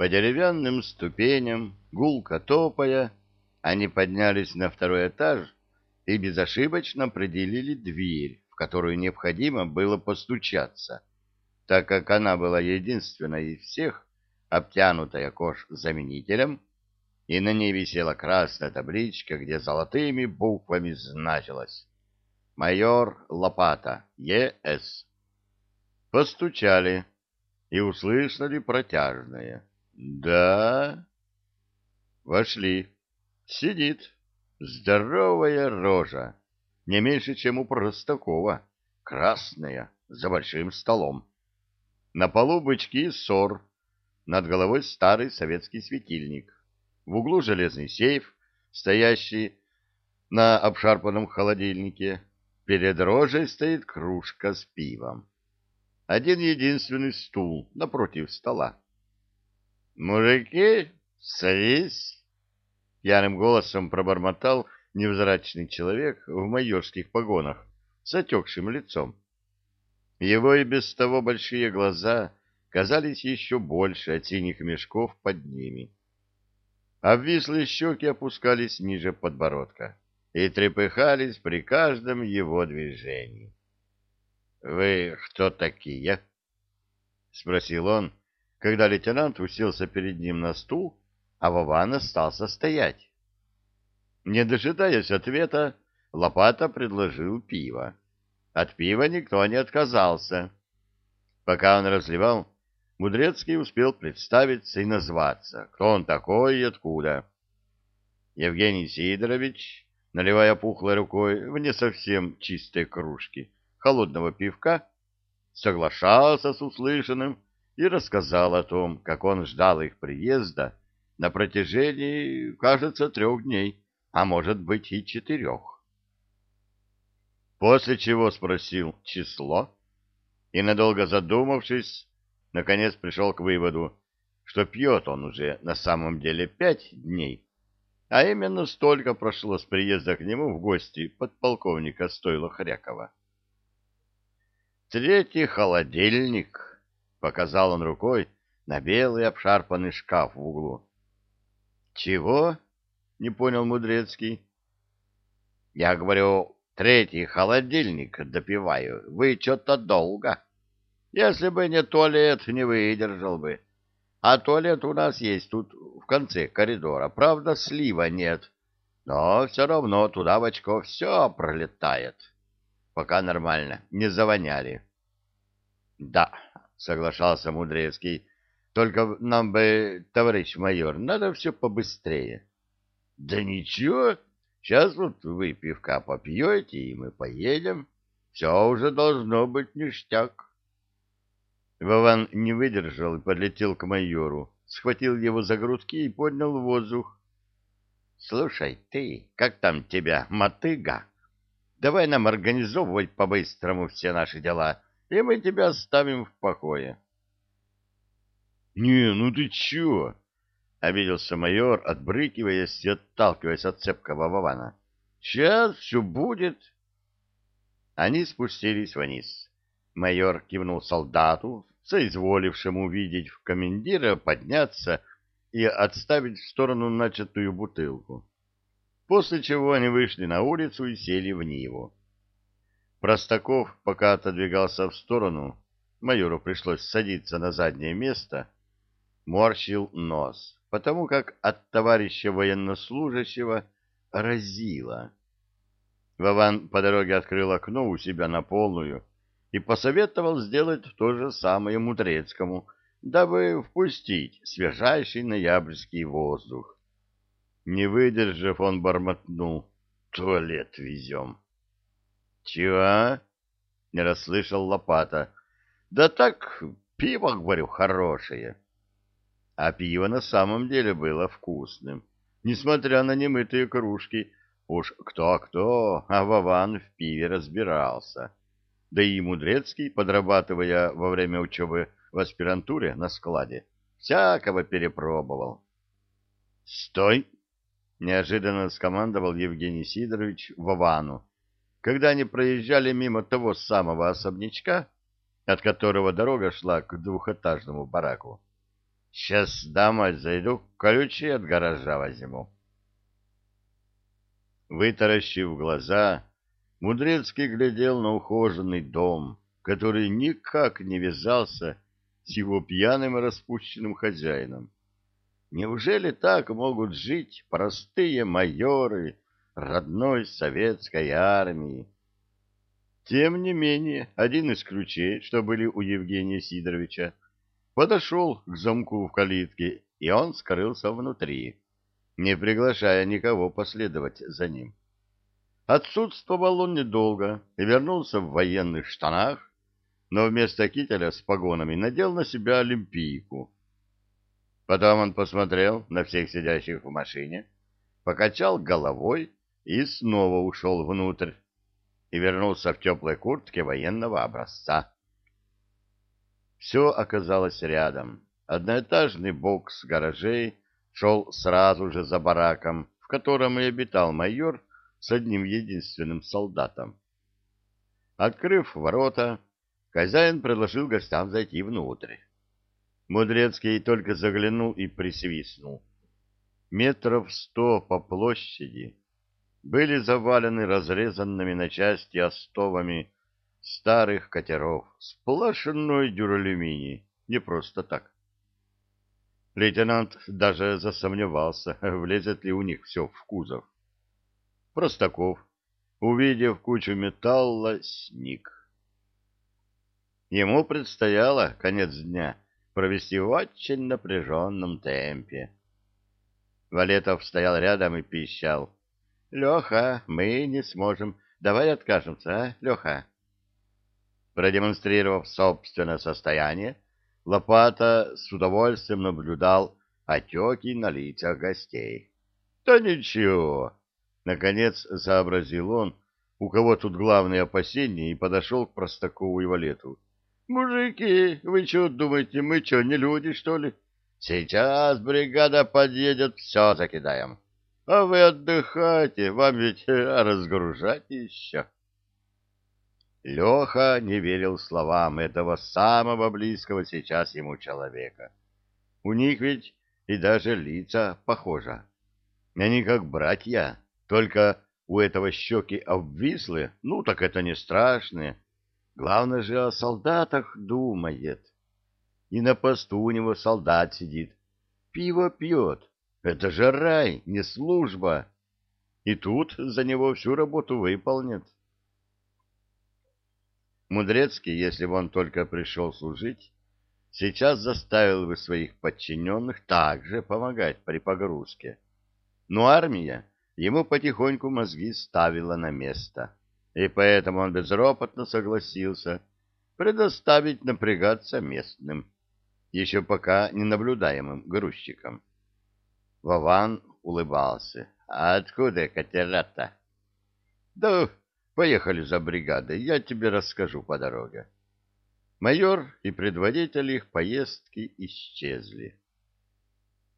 По деревянным ступеням, гулко топая, они поднялись на второй этаж и безошибочно определили дверь, в которую необходимо было постучаться, так как она была единственной из всех, обтянутая кож-заменителем, и на ней висела красная табличка, где золотыми буквами значилось «Майор Лопата, Е.С.». Постучали и услышали протяжное «Да». Вошли. Сидит. Здоровая рожа, не меньше, чем у Простакова, красная, за большим столом. На полу бычки ссор, над головой старый советский светильник. В углу железный сейф, стоящий на обшарпанном холодильнике. Перед рожей стоит кружка с пивом. Один единственный стул напротив стола. «Мужики, садись!» Пьяным голосом пробормотал невзрачный человек в майорских погонах с отекшим лицом. Его и без того большие глаза казались еще больше от синих мешков под ними. Обвислые щеки опускались ниже подбородка и трепыхались при каждом его движении. — Вы кто такие? — спросил он, когда лейтенант уселся перед ним на стул а Вован остался стоять. Не дожидаясь ответа, Лопата предложил пиво. От пива никто не отказался. Пока он разливал, Мудрецкий успел представиться и назваться, кто он такой и откуда. Евгений Сидорович, наливая пухлой рукой в не совсем чистой кружки холодного пивка, соглашался с услышанным и рассказал о том, как он ждал их приезда на протяжении, кажется, трех дней, а может быть и четырех. После чего спросил число и, надолго задумавшись, наконец пришел к выводу, что пьет он уже на самом деле пять дней, а именно столько прошло с приезда к нему в гости подполковника Стойла Хрякова. «Третий холодильник», — показал он рукой на белый обшарпанный шкаф в углу. Чего? Не понял Мудрецкий. Я говорю, третий холодильник допиваю. Вы что-то долго. Если бы не туалет, не выдержал бы. А туалет у нас есть тут в конце коридора. Правда, слива нет. Но все равно туда в очко все пролетает. Пока нормально, не завоняли. Да, соглашался Мудрецкий. Только нам бы, товарищ майор, надо все побыстрее. Да ничего, сейчас вот вы пивка попьете, и мы поедем. Все уже должно быть ништяк. Вован не выдержал и подлетел к майору, схватил его за грудки и поднял в воздух. — Слушай, ты, как там тебя, мотыга? Давай нам организовывать по-быстрому все наши дела, и мы тебя оставим в покое. — «Не, ну ты чё?» — обиделся майор, отбрыкиваясь и отталкиваясь от цепкого Вована. «Сейчас все будет». Они спустились вниз. Майор кивнул солдату, соизволившему видеть в командира подняться и отставить в сторону начатую бутылку. После чего они вышли на улицу и сели в Ниву. Простаков пока отодвигался в сторону, майору пришлось садиться на заднее место — морщил нос, потому как от товарища военнослужащего разило. Вован по дороге открыл окно у себя на полную и посоветовал сделать то же самое Мудрецкому, дабы впустить свежайший ноябрьский воздух. Не выдержав, он бормотнул. «Туалет везем». «Чего?» — не расслышал Лопата. «Да так, пиво, говорю, хорошее». А пиво на самом деле было вкусным, несмотря на немытые кружки. Уж кто-кто, а Вован в пиве разбирался. Да и Мудрецкий, подрабатывая во время учебы в аспирантуре на складе, всякого перепробовал. «Стой!» — неожиданно скомандовал Евгений Сидорович Вовану, когда они проезжали мимо того самого особнячка, от которого дорога шла к двухэтажному бараку. Сейчас домой зайду, ключи от гаража возьму. Вытаращив глаза, Мудрецкий глядел на ухоженный дом, который никак не вязался с его пьяным и распущенным хозяином. Неужели так могут жить простые майоры родной советской армии? Тем не менее, один из ключей, что были у Евгения Сидоровича, подошел к замку в калитке, и он скрылся внутри, не приглашая никого последовать за ним. Отсутствовал он недолго и вернулся в военных штанах, но вместо кителя с погонами надел на себя олимпийку. Потом он посмотрел на всех сидящих в машине, покачал головой и снова ушел внутрь и вернулся в теплой куртке военного образца. Все оказалось рядом. Одноэтажный бокс гаражей шел сразу же за бараком, в котором и обитал майор с одним единственным солдатом. Открыв ворота, хозяин предложил гостям зайти внутрь. Мудрецкий только заглянул и присвистнул. Метров сто по площади были завалены разрезанными на части остовами старых катеров, сплошной дюралюминий, не просто так. Лейтенант даже засомневался, влезет ли у них все в кузов. Простаков, увидев кучу металла, сник. Ему предстояло конец дня провести в очень напряженном темпе. Валетов стоял рядом и пищал. — Леха, мы не сможем. Давай откажемся, а, Леха? Продемонстрировав собственное состояние, Лопата с удовольствием наблюдал отеки на лицах гостей. — Да ничего! — наконец сообразил он, у кого тут главные опасения, и подошел к Простакову и Валету. — Мужики, вы что думаете, мы что, не люди, что ли? Сейчас бригада подъедет, все закидаем. — а вы отдыхайте, вам ведь э, разгружать еще. Леха не верил словам этого самого близкого сейчас ему человека. У них ведь и даже лица похожи. Они как братья, только у этого щеки обвислы, ну так это не страшно. Главное же о солдатах думает. И на посту у него солдат сидит, пиво пьет, это же рай, не служба. И тут за него всю работу выполнят. Мудрецкий, если бы он только пришел служить, сейчас заставил бы своих подчиненных также помогать при погрузке. Но армия ему потихоньку мозги ставила на место, и поэтому он безропотно согласился предоставить напрягаться местным, еще пока ненаблюдаемым грузчикам. Вован улыбался. «А откуда катера-то?» «Да поехали за бригадой, я тебе расскажу по дороге». Майор и предводитель их поездки исчезли.